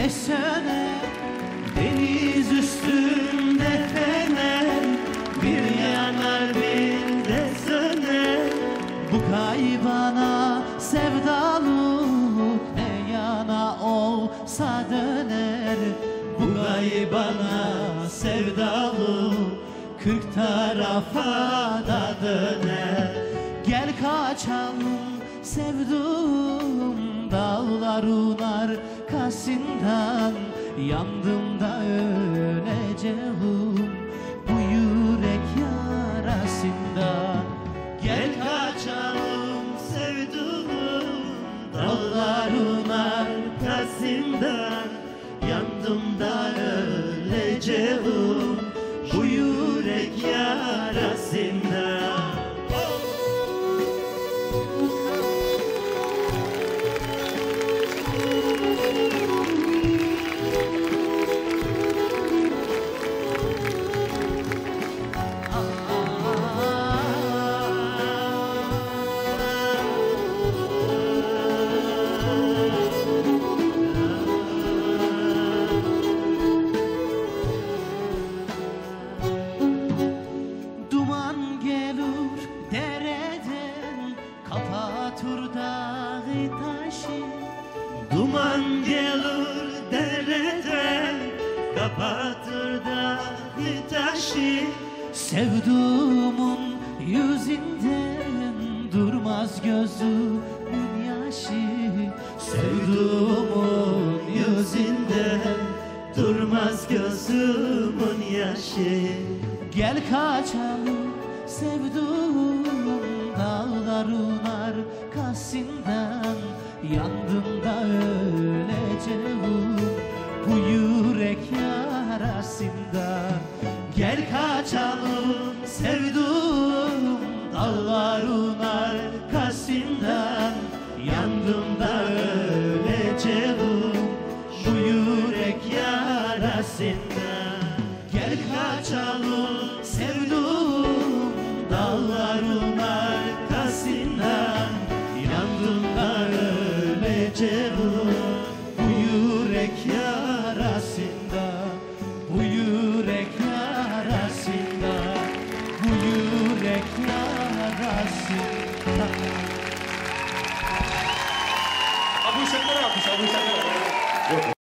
Güneşsene deniz üstünde fener Bir yanar bir de Bu kaybana sevdalı Ne yana olsa döner. Bu kaybana sevdalı Kırk tarafa da döner. Gel kaçalım sevdum dağlar unar kasından Yandım da öleceğim Bu yürek yarasından Gel kaçalım sevduğum Dağların arkasından Yandım da öleceğim Bu yürek yarasından Duman gelir dereden Kapatır dağı taşı. Sevduğumun yüzünden Durmaz gözümün yaşı. Sevduğumun yüzünden Durmaz gözümün yaşı. Gel kaçalım sevduğum dağların arkasından. Yandım kaçalım sevduğum dağların arkasından Yandım da öleceğim bu yürek yarasından. Gel kaçalım Abu Shankar, Abu Shankar.